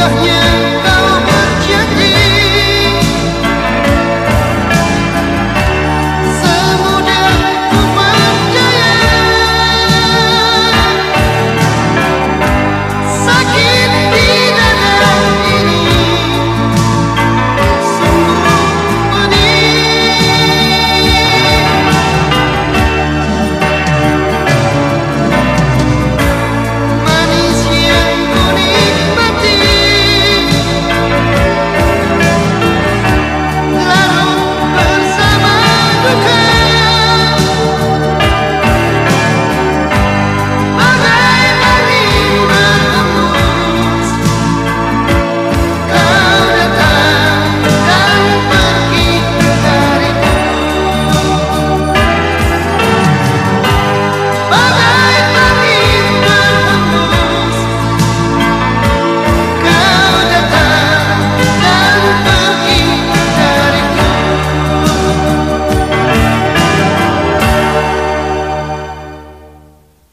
верхние